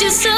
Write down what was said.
you so